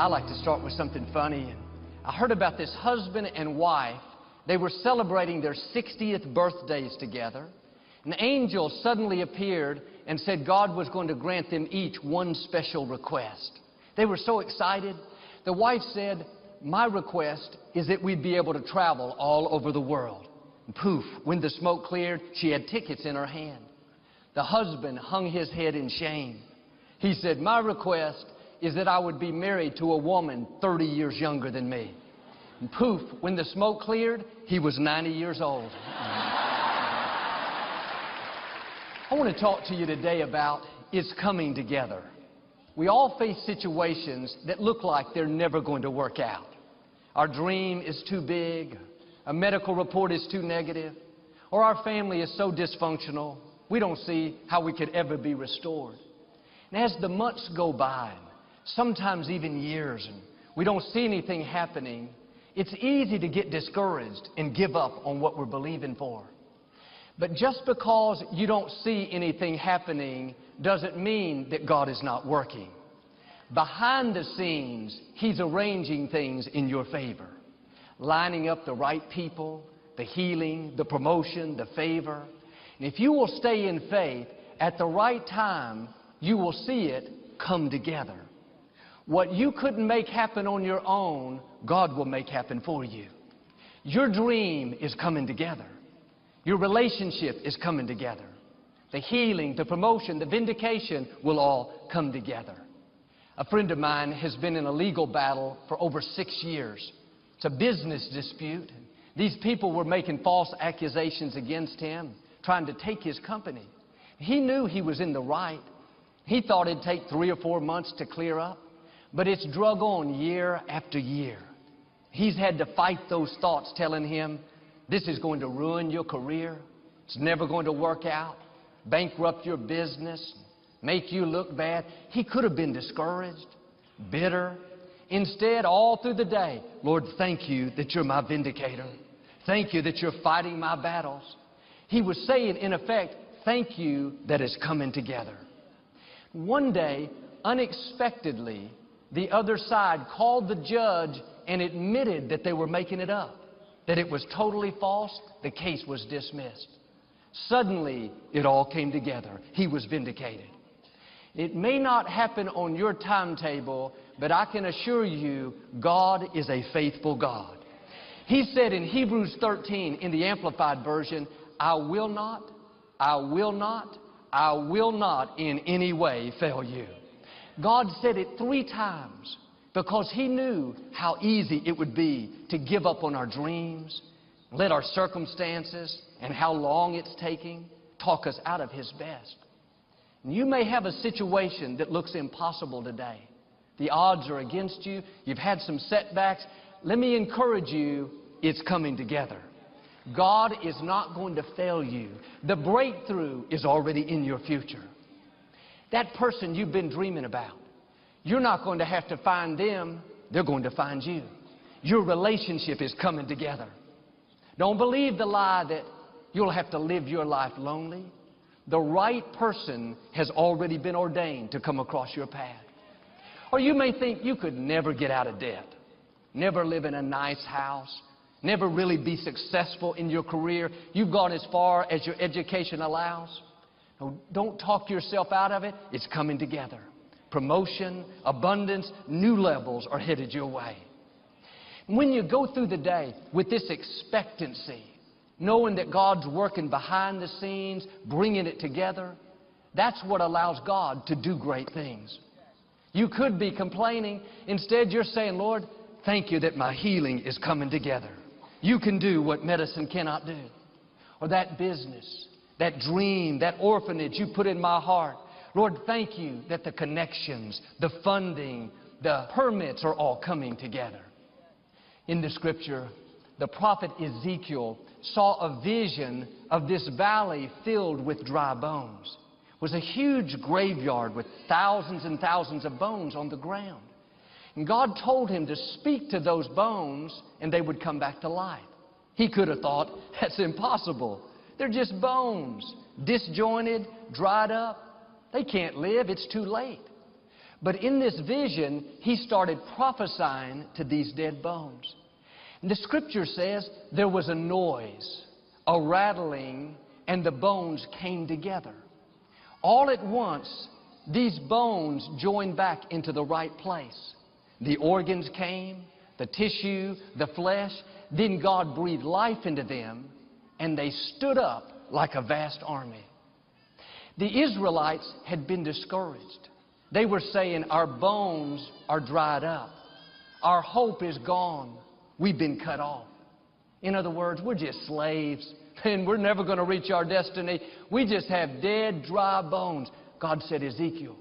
I like to start with something funny. I heard about this husband and wife. They were celebrating their 60th birthdays together. An angel suddenly appeared and said God was going to grant them each one special request. They were so excited. The wife said, My request is that we'd be able to travel all over the world. And poof, when the smoke cleared, she had tickets in her hand. The husband hung his head in shame. He said, My request is that I would be married to a woman 30 years younger than me. And poof, when the smoke cleared, he was 90 years old. I want to talk to you today about it's coming together. We all face situations that look like they're never going to work out. Our dream is too big, a medical report is too negative, or our family is so dysfunctional, we don't see how we could ever be restored. And as the months go by, sometimes even years, and we don't see anything happening, it's easy to get discouraged and give up on what we're believing for. But just because you don't see anything happening doesn't mean that God is not working. Behind the scenes, He's arranging things in your favor, lining up the right people, the healing, the promotion, the favor. And if you will stay in faith, at the right time, you will see it come together. What you couldn't make happen on your own, God will make happen for you. Your dream is coming together. Your relationship is coming together. The healing, the promotion, the vindication will all come together. A friend of mine has been in a legal battle for over six years. It's a business dispute. These people were making false accusations against him, trying to take his company. He knew he was in the right. He thought it'd take three or four months to clear up, but it's drug on year after year. He's had to fight those thoughts telling him, this is going to ruin your career. It's never going to work out. Bankrupt your business. Make you look bad. He could have been discouraged, bitter. Instead, all through the day, Lord, thank you that you're my vindicator. Thank you that you're fighting my battles. He was saying, in effect, thank you that it's coming together. One day, unexpectedly, the other side called the judge and admitted that they were making it up, that it was totally false. The case was dismissed. Suddenly, it all came together. He was vindicated. It may not happen on your timetable, but I can assure you, God is a faithful God. He said in Hebrews 13 in the Amplified Version, I will not, I will not, I will not in any way fail you. God said it three times because He knew how easy it would be to give up on our dreams, let our circumstances and how long it's taking talk us out of His best. And you may have a situation that looks impossible today. The odds are against you. You've had some setbacks. Let me encourage you, it's coming together. God is not going to fail you. The breakthrough is already in your future. That person you've been dreaming about, you're not going to have to find them, they're going to find you. Your relationship is coming together. Don't believe the lie that you'll have to live your life lonely. The right person has already been ordained to come across your path. Or you may think you could never get out of debt, never live in a nice house, never really be successful in your career. You've gone as far as your education allows. Don't talk yourself out of it. It's coming together. Promotion, abundance, new levels are headed your way. When you go through the day with this expectancy, knowing that God's working behind the scenes, bringing it together, that's what allows God to do great things. You could be complaining. Instead, you're saying, Lord, thank you that my healing is coming together. You can do what medicine cannot do. Or that business, that dream, that orphanage you put in my heart. Lord, thank you that the connections, the funding, the permits are all coming together. In the scripture, the prophet Ezekiel saw a vision of this valley filled with dry bones. It was a huge graveyard with thousands and thousands of bones on the ground. And God told him to speak to those bones and they would come back to life. He could have thought, that's impossible. They're just bones, disjointed, dried up. They can't live. It's too late. But in this vision, he started prophesying to these dead bones. And the scripture says there was a noise, a rattling, and the bones came together. All at once, these bones joined back into the right place. The organs came, the tissue, the flesh. Then God breathed life into them, and they stood up like a vast army. The Israelites had been discouraged. They were saying, Our bones are dried up. Our hope is gone. We've been cut off. In other words, we're just slaves, and we're never going to reach our destiny. We just have dead, dry bones. God said, Ezekiel,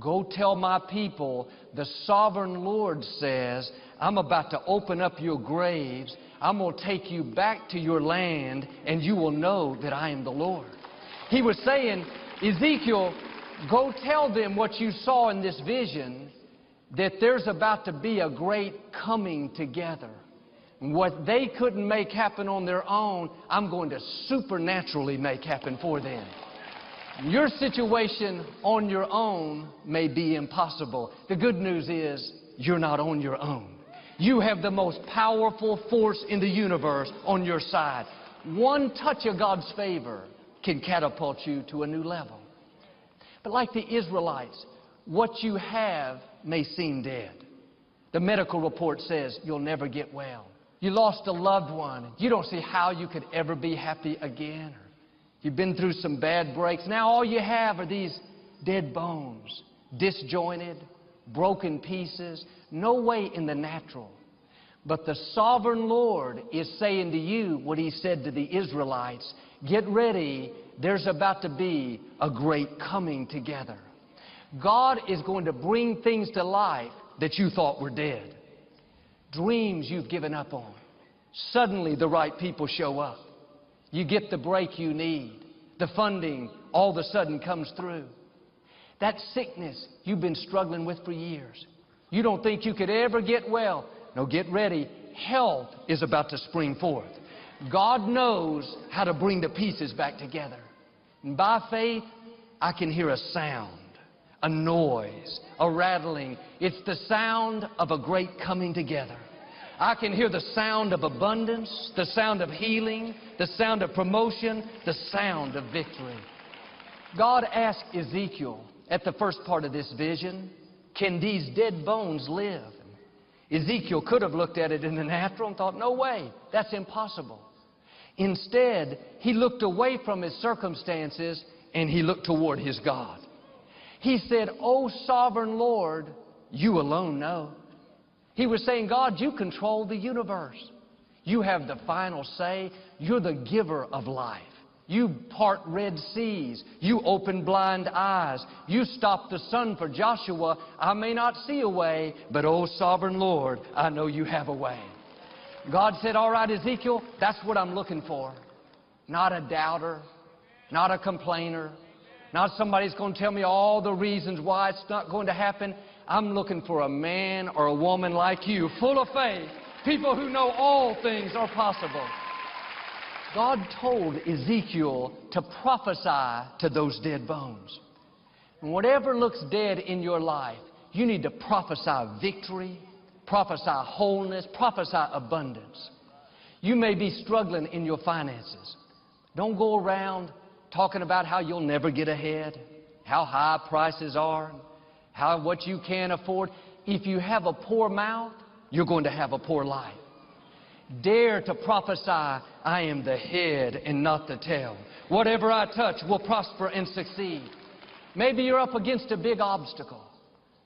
go tell my people the sovereign Lord says, I'm about to open up your graves. I'm going to take you back to your land, and you will know that I am the Lord. He was saying, Ezekiel, go tell them what you saw in this vision, that there's about to be a great coming together. What they couldn't make happen on their own, I'm going to supernaturally make happen for them. Your situation on your own may be impossible. The good news is you're not on your own. You have the most powerful force in the universe on your side. One touch of God's favor can catapult you to a new level. But like the Israelites, what you have may seem dead. The medical report says you'll never get well. You lost a loved one. You don't see how you could ever be happy again. You've been through some bad breaks. Now all you have are these dead bones, disjointed, broken pieces, no way in the natural. But the sovereign Lord is saying to you what he said to the Israelites get ready, there's about to be a great coming together. God is going to bring things to life that you thought were dead. Dreams you've given up on. Suddenly the right people show up. You get the break you need. The funding all of a sudden comes through. That sickness you've been struggling with for years. You don't think you could ever get well. No, get ready. Health is about to spring forth. God knows how to bring the pieces back together. And by faith, I can hear a sound, a noise, a rattling. It's the sound of a great coming together. I can hear the sound of abundance, the sound of healing, the sound of promotion, the sound of victory. God asked Ezekiel at the first part of this vision, Can these dead bones live? Ezekiel could have looked at it in the natural and thought, No way, that's impossible. Instead, he looked away from his circumstances and he looked toward his God. He said, O sovereign Lord, you alone know. He was saying, God, you control the universe. You have the final say. You're the giver of life. You part red seas. You open blind eyes. You stop the sun for Joshua. I may not see a way, but oh, sovereign Lord, I know you have a way. God said, All right, Ezekiel, that's what I'm looking for. Not a doubter, not a complainer, not somebody who's going to tell me all the reasons why it's not going to happen. I'm looking for a man or a woman like you, full of faith, people who know all things are possible. God told Ezekiel to prophesy to those dead bones. And whatever looks dead in your life, you need to prophesy victory, prophesy wholeness, prophesy abundance. You may be struggling in your finances. Don't go around talking about how you'll never get ahead, how high prices are, how what you can't afford. If you have a poor mouth, you're going to have a poor life. Dare to prophesy, I am the head and not the tail. Whatever I touch will prosper and succeed. Maybe you're up against a big obstacle.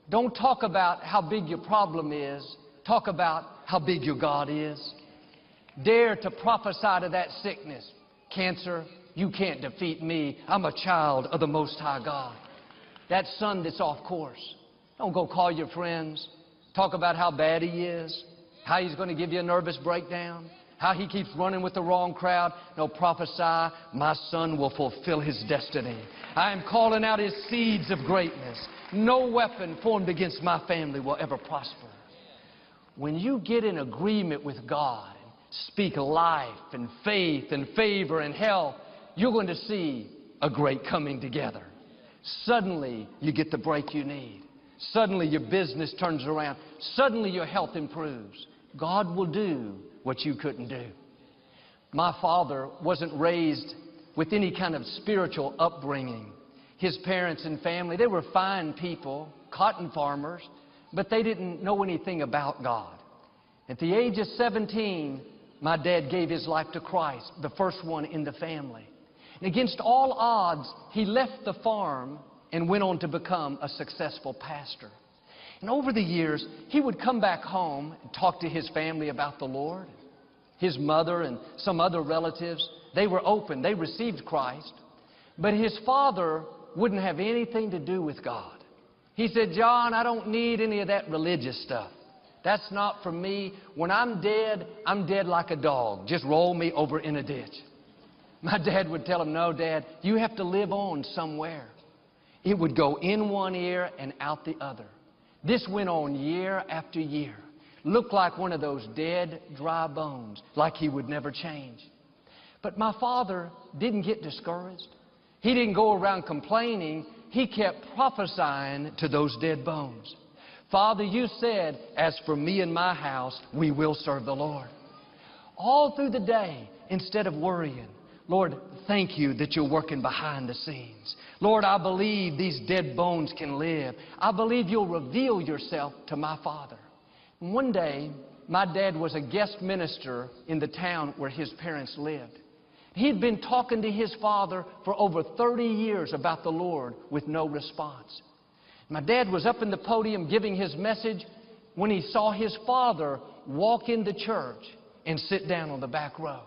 Don't talk about how big your problem is. Talk about how big your God is. Dare to prophesy to that sickness. Cancer, you can't defeat me. I'm a child of the Most High God that son that's off course. Don't go call your friends. Talk about how bad he is, how he's going to give you a nervous breakdown, how he keeps running with the wrong crowd. No, prophesy, my son will fulfill his destiny. I am calling out his seeds of greatness. No weapon formed against my family will ever prosper. When you get in agreement with God, and speak life and faith and favor and health, you're going to see a great coming together. Suddenly, you get the break you need. Suddenly your business turns around. Suddenly your health improves. God will do what you couldn't do. My father wasn't raised with any kind of spiritual upbringing. His parents and family, they were fine people, cotton farmers, but they didn't know anything about God. At the age of 17, my dad gave his life to Christ, the first one in the family. And against all odds, he left the farm and went on to become a successful pastor. And over the years, he would come back home and talk to his family about the Lord. His mother and some other relatives, they were open. They received Christ. But his father wouldn't have anything to do with God. He said, John, I don't need any of that religious stuff. That's not for me. When I'm dead, I'm dead like a dog. Just roll me over in a ditch. My dad would tell him, No, Dad, you have to live on somewhere. It would go in one ear and out the other. This went on year after year. Looked like one of those dead, dry bones, like he would never change. But my father didn't get discouraged. He didn't go around complaining. He kept prophesying to those dead bones. Father, you said, as for me and my house, we will serve the Lord. All through the day, instead of worrying, Lord, thank you that you're working behind the scenes. Lord, I believe these dead bones can live. I believe you'll reveal yourself to my father. One day, my dad was a guest minister in the town where his parents lived. He'd been talking to his father for over 30 years about the Lord with no response. My dad was up in the podium giving his message when he saw his father walk into church and sit down on the back row.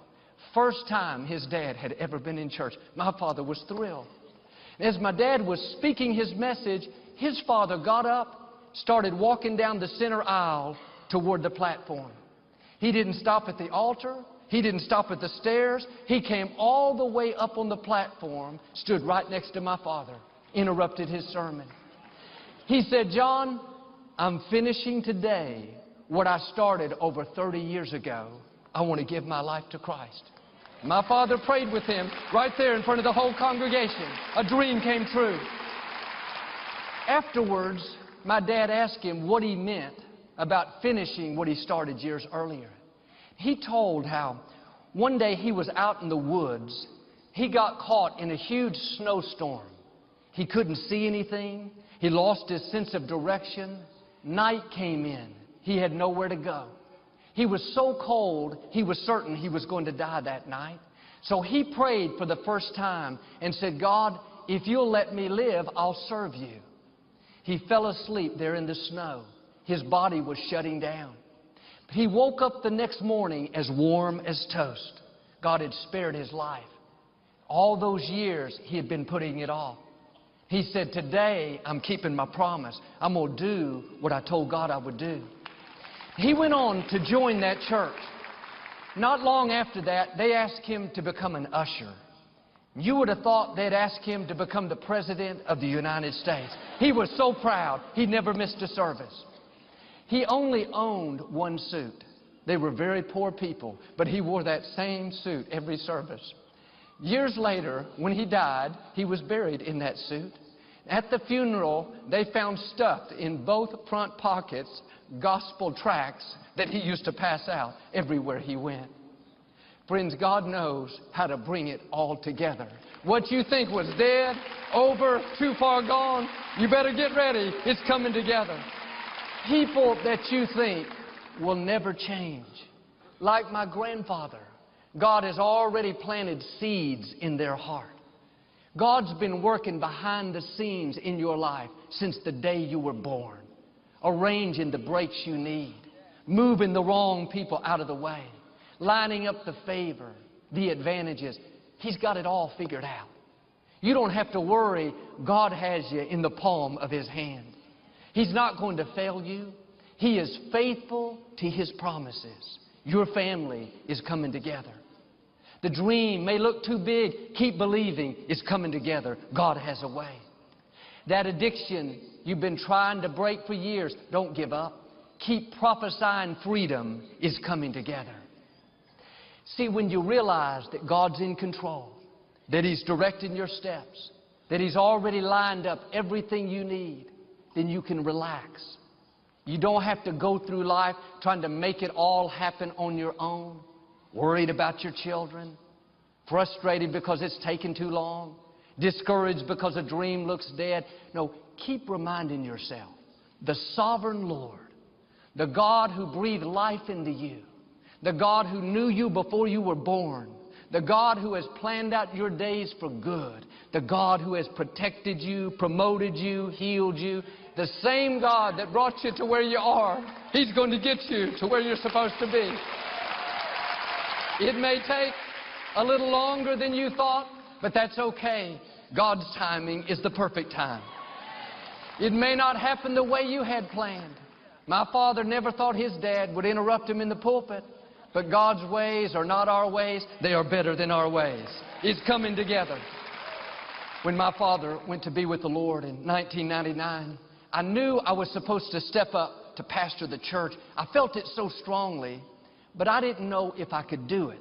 First time his dad had ever been in church. My father was thrilled. As my dad was speaking his message, his father got up, started walking down the center aisle toward the platform. He didn't stop at the altar. He didn't stop at the stairs. He came all the way up on the platform, stood right next to my father, interrupted his sermon. He said, John, I'm finishing today what I started over 30 years ago. I want to give my life to Christ. My father prayed with him right there in front of the whole congregation. A dream came true. Afterwards, my dad asked him what he meant about finishing what he started years earlier. He told how one day he was out in the woods. He got caught in a huge snowstorm. He couldn't see anything. He lost his sense of direction. Night came in. He had nowhere to go. He was so cold, he was certain he was going to die that night. So he prayed for the first time and said, God, if you'll let me live, I'll serve you. He fell asleep there in the snow. His body was shutting down. He woke up the next morning as warm as toast. God had spared his life. All those years, he had been putting it off. He said, Today, I'm keeping my promise. I'm going to do what I told God I would do. He went on to join that church. Not long after that, they asked him to become an usher. You would have thought they'd ask him to become the President of the United States. He was so proud, he never missed a service. He only owned one suit. They were very poor people, but he wore that same suit every service. Years later, when he died, he was buried in that suit. At the funeral, they found stuffed in both front pockets gospel tracts that he used to pass out everywhere he went. Friends, God knows how to bring it all together. What you think was dead, over, too far gone, you better get ready. It's coming together. People that you think will never change, like my grandfather, God has already planted seeds in their heart. God's been working behind the scenes in your life since the day you were born, arranging the breaks you need, moving the wrong people out of the way, lining up the favor, the advantages. He's got it all figured out. You don't have to worry. God has you in the palm of His hand. He's not going to fail you. He is faithful to His promises. Your family is coming together. The dream may look too big. Keep believing it's coming together. God has a way. That addiction you've been trying to break for years, don't give up. Keep prophesying freedom is coming together. See, when you realize that God's in control, that He's directing your steps, that He's already lined up everything you need, then you can relax. You don't have to go through life trying to make it all happen on your own, worried about your children, frustrated because it's taken too long, discouraged because a dream looks dead. No, keep reminding yourself the sovereign Lord, the God who breathed life into you, the God who knew you before you were born, the God who has planned out your days for good, the God who has protected you, promoted you, healed you, the same God that brought you to where you are, He's going to get you to where you're supposed to be. It may take a little longer than you thought, but that's okay. God's timing is the perfect time. It may not happen the way you had planned. My father never thought his dad would interrupt him in the pulpit. But God's ways are not our ways. They are better than our ways. It's coming together. When my father went to be with the Lord in 1999, I knew I was supposed to step up to pastor the church. I felt it so strongly, but I didn't know if I could do it.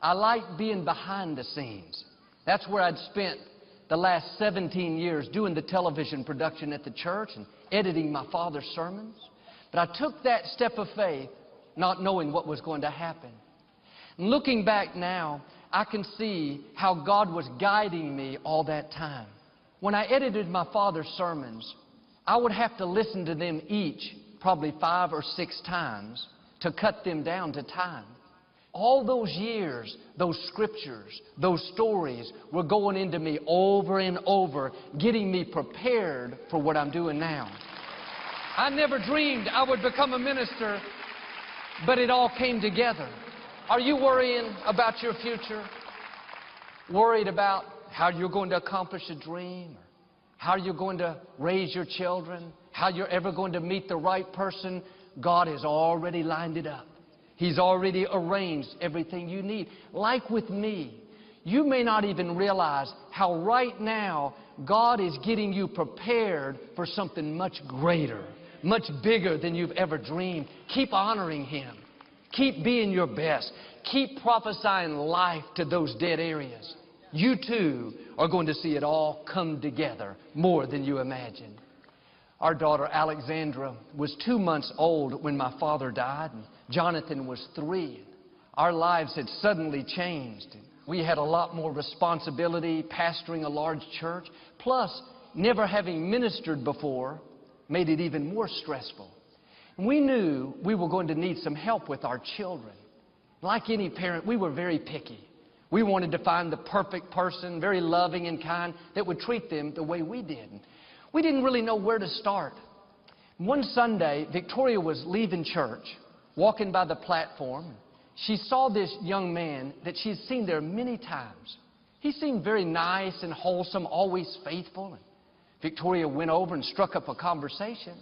I liked being behind the scenes. That's where I'd spent the last 17 years doing the television production at the church and editing my father's sermons. But I took that step of faith not knowing what was going to happen. And Looking back now, I can see how God was guiding me all that time. When I edited my father's sermons, I would have to listen to them each probably five or six times to cut them down to time. All those years, those scriptures, those stories were going into me over and over, getting me prepared for what I'm doing now. I never dreamed I would become a minister but it all came together. Are you worrying about your future? Worried about how you're going to accomplish a dream? How you're going to raise your children? How you're ever going to meet the right person? God has already lined it up. He's already arranged everything you need. Like with me, you may not even realize how right now God is getting you prepared for something much greater much bigger than you've ever dreamed. Keep honoring Him. Keep being your best. Keep prophesying life to those dead areas. You too are going to see it all come together more than you imagined. Our daughter Alexandra was two months old when my father died, Jonathan was three. Our lives had suddenly changed. We had a lot more responsibility, pastoring a large church, plus never having ministered before, made it even more stressful. We knew we were going to need some help with our children. Like any parent, we were very picky. We wanted to find the perfect person, very loving and kind, that would treat them the way we did. We didn't really know where to start. One Sunday, Victoria was leaving church, walking by the platform. She saw this young man that she had seen there many times. He seemed very nice and wholesome, always faithful. Victoria went over and struck up a conversation,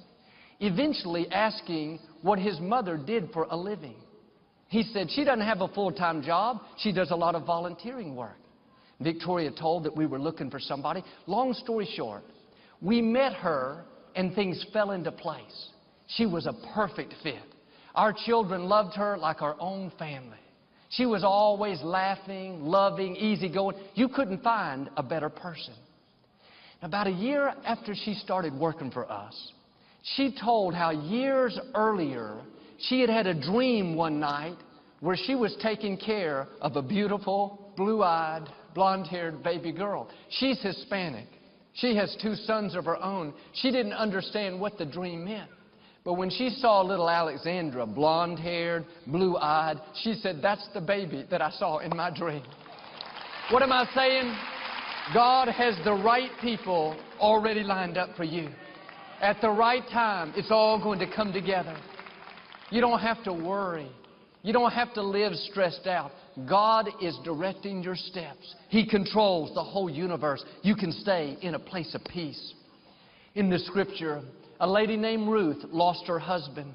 eventually asking what his mother did for a living. He said, She doesn't have a full time job, she does a lot of volunteering work. Victoria told that we were looking for somebody. Long story short, we met her and things fell into place. She was a perfect fit. Our children loved her like our own family. She was always laughing, loving, easygoing. You couldn't find a better person. About a year after she started working for us, she told how years earlier she had had a dream one night where she was taking care of a beautiful, blue-eyed, blonde-haired baby girl. She's Hispanic. She has two sons of her own. She didn't understand what the dream meant. But when she saw little Alexandra, blonde-haired, blue-eyed, she said, that's the baby that I saw in my dream. What am I saying? God has the right people already lined up for you. At the right time, it's all going to come together. You don't have to worry. You don't have to live stressed out. God is directing your steps. He controls the whole universe. You can stay in a place of peace. In the scripture, a lady named Ruth lost her husband.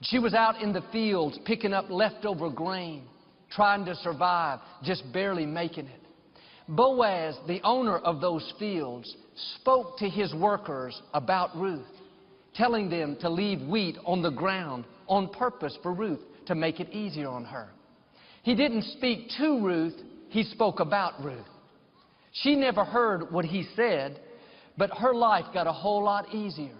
She was out in the fields picking up leftover grain, trying to survive, just barely making it. Boaz, the owner of those fields, spoke to his workers about Ruth, telling them to leave wheat on the ground on purpose for Ruth to make it easier on her. He didn't speak to Ruth, he spoke about Ruth. She never heard what he said, but her life got a whole lot easier.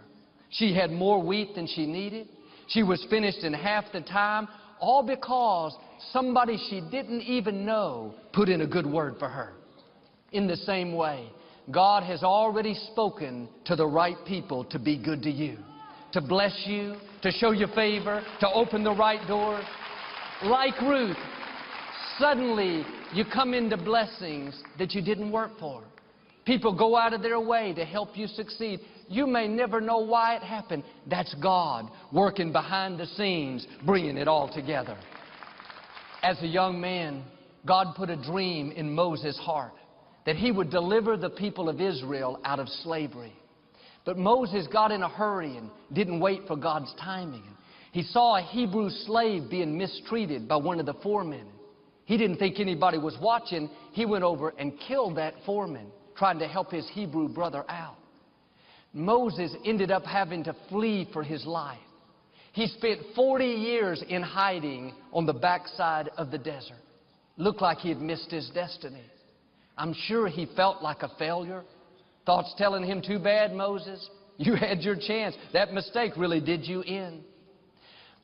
She had more wheat than she needed. She was finished in half the time, all because somebody she didn't even know put in a good word for her. In the same way, God has already spoken to the right people to be good to you, to bless you, to show you favor, to open the right doors. Like Ruth, suddenly you come into blessings that you didn't work for. People go out of their way to help you succeed. You may never know why it happened. That's God working behind the scenes, bringing it all together. As a young man, God put a dream in Moses' heart that he would deliver the people of Israel out of slavery. But Moses got in a hurry and didn't wait for God's timing. He saw a Hebrew slave being mistreated by one of the foremen. He didn't think anybody was watching. He went over and killed that foreman, trying to help his Hebrew brother out. Moses ended up having to flee for his life. He spent 40 years in hiding on the backside of the desert. Looked like he had missed his destiny. I'm sure he felt like a failure. Thoughts telling him, too bad, Moses. You had your chance. That mistake really did you in.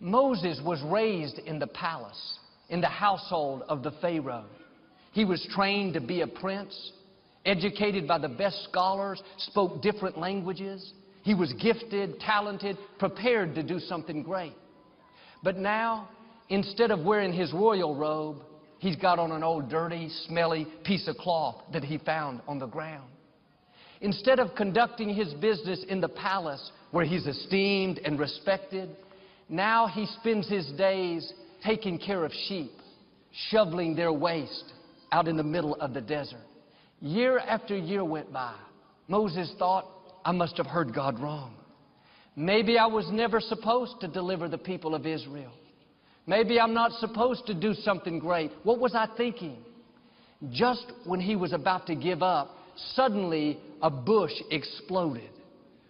Moses was raised in the palace in the household of the Pharaoh. He was trained to be a prince, educated by the best scholars, spoke different languages. He was gifted, talented, prepared to do something great. But now, instead of wearing his royal robe, he's got on an old dirty, smelly piece of cloth that he found on the ground. Instead of conducting his business in the palace where he's esteemed and respected, now he spends his days taking care of sheep, shoveling their waste out in the middle of the desert. Year after year went by. Moses thought, I must have heard God wrong. Maybe I was never supposed to deliver the people of Israel. Maybe I'm not supposed to do something great. What was I thinking? Just when he was about to give up, suddenly a bush exploded,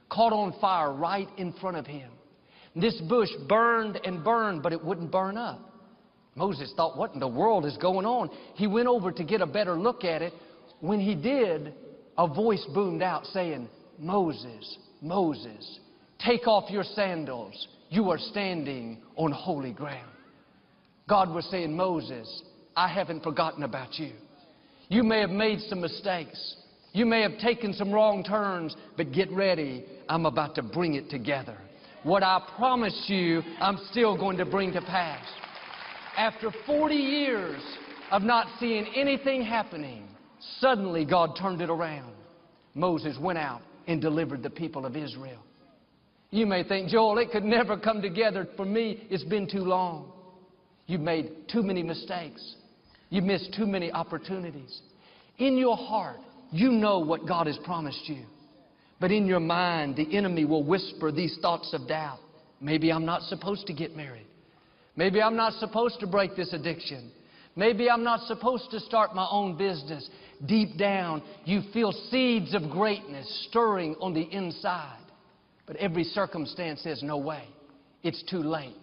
caught on fire right in front of him. This bush burned and burned, but it wouldn't burn up. Moses thought, what in the world is going on? He went over to get a better look at it. When he did, a voice boomed out saying, Moses, Moses, take off your sandals. You are standing on holy ground. God was saying, Moses, I haven't forgotten about you. You may have made some mistakes. You may have taken some wrong turns, but get ready. I'm about to bring it together. What I promised you, I'm still going to bring to pass. After 40 years of not seeing anything happening, suddenly God turned it around. Moses went out and delivered the people of Israel. You may think, Joel, it could never come together. For me, it's been too long. You've made too many mistakes. You've missed too many opportunities. In your heart, you know what God has promised you. But in your mind, the enemy will whisper these thoughts of doubt. Maybe I'm not supposed to get married. Maybe I'm not supposed to break this addiction. Maybe I'm not supposed to start my own business. Deep down, you feel seeds of greatness stirring on the inside. But every circumstance says, no way. It's too late.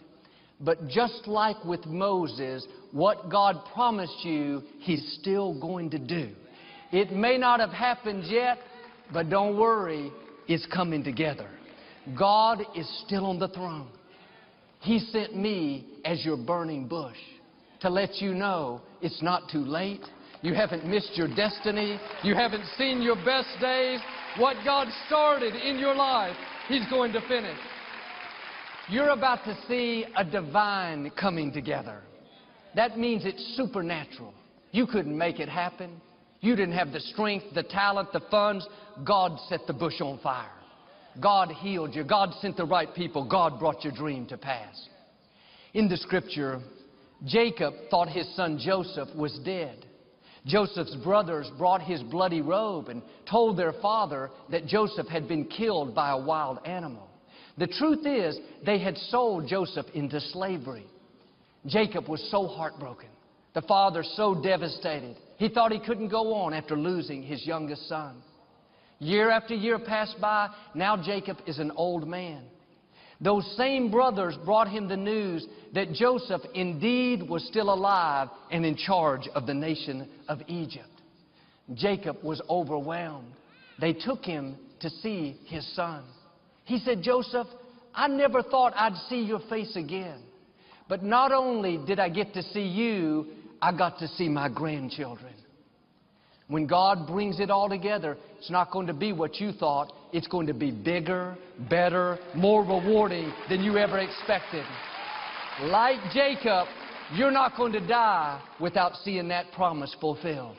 But just like with Moses, what God promised you, He's still going to do. It may not have happened yet, but don't worry, it's coming together. God is still on the throne. He sent me as your burning bush to let you know it's not too late. You haven't missed your destiny. You haven't seen your best days. What God started in your life, He's going to finish. You're about to see a divine coming together. That means it's supernatural. You couldn't make it happen. You didn't have the strength, the talent, the funds. God set the bush on fire. God healed you. God sent the right people. God brought your dream to pass. In the scripture, Jacob thought his son Joseph was dead. Joseph's brothers brought his bloody robe and told their father that Joseph had been killed by a wild animal. The truth is, they had sold Joseph into slavery. Jacob was so heartbroken. The father so devastated. He thought he couldn't go on after losing his youngest son. Year after year passed by. Now Jacob is an old man. Those same brothers brought him the news that Joseph indeed was still alive and in charge of the nation of Egypt. Jacob was overwhelmed. They took him to see his son. He said, Joseph, I never thought I'd see your face again. But not only did I get to see you, I got to see my grandchildren. When God brings it all together, it's not going to be what you thought. It's going to be bigger, better, more rewarding than you ever expected. Like Jacob, you're not going to die without seeing that promise fulfilled.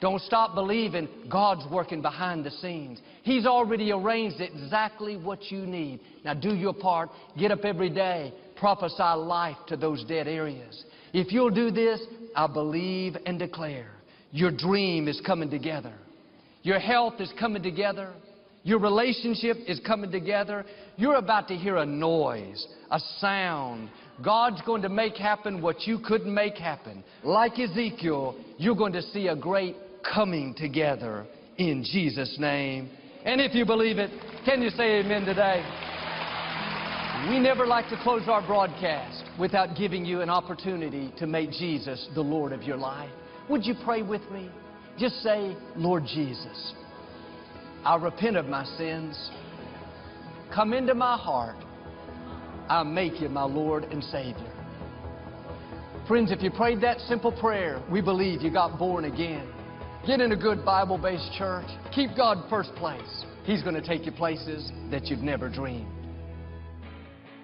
Don't stop believing God's working behind the scenes. He's already arranged exactly what you need. Now do your part. Get up every day. Prophesy life to those dead areas. If you'll do this, I believe and declare your dream is coming together. Your health is coming together. Your relationship is coming together. You're about to hear a noise, a sound. God's going to make happen what you couldn't make happen. Like Ezekiel, you're going to see a great coming together in Jesus' name. And if you believe it, can you say amen today? We never like to close our broadcast without giving you an opportunity to make Jesus the Lord of your life. Would you pray with me? Just say, Lord Jesus, I repent of my sins. Come into my heart. I make you my Lord and Savior. Friends, if you prayed that simple prayer, we believe you got born again. Get in a good Bible based church. Keep God first place. He's going to take you places that you've never dreamed.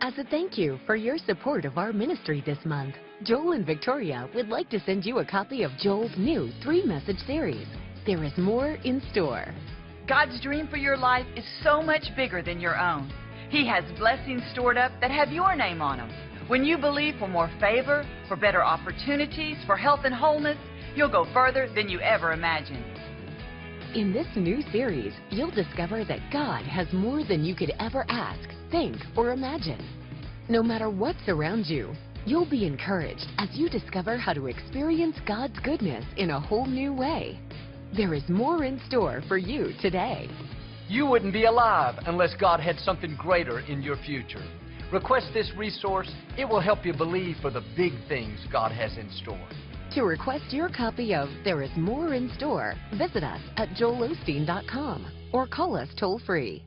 As a thank you for your support of our ministry this month, Joel and Victoria would like to send you a copy of Joel's new three message series. There is more in store. God's dream for your life is so much bigger than your own. He has blessings stored up that have your name on them. When you believe for more favor, for better opportunities, for health and wholeness, you'll go further than you ever imagined. In this new series, you'll discover that God has more than you could ever ask, think, or imagine. No matter what surrounds you, you'll be encouraged as you discover how to experience God's goodness in a whole new way. There is more in store for you today. You wouldn't be alive unless God had something greater in your future. Request this resource. It will help you believe for the big things God has in store. To request your copy of There is More in Store, visit us at joelosteen.com or call us toll free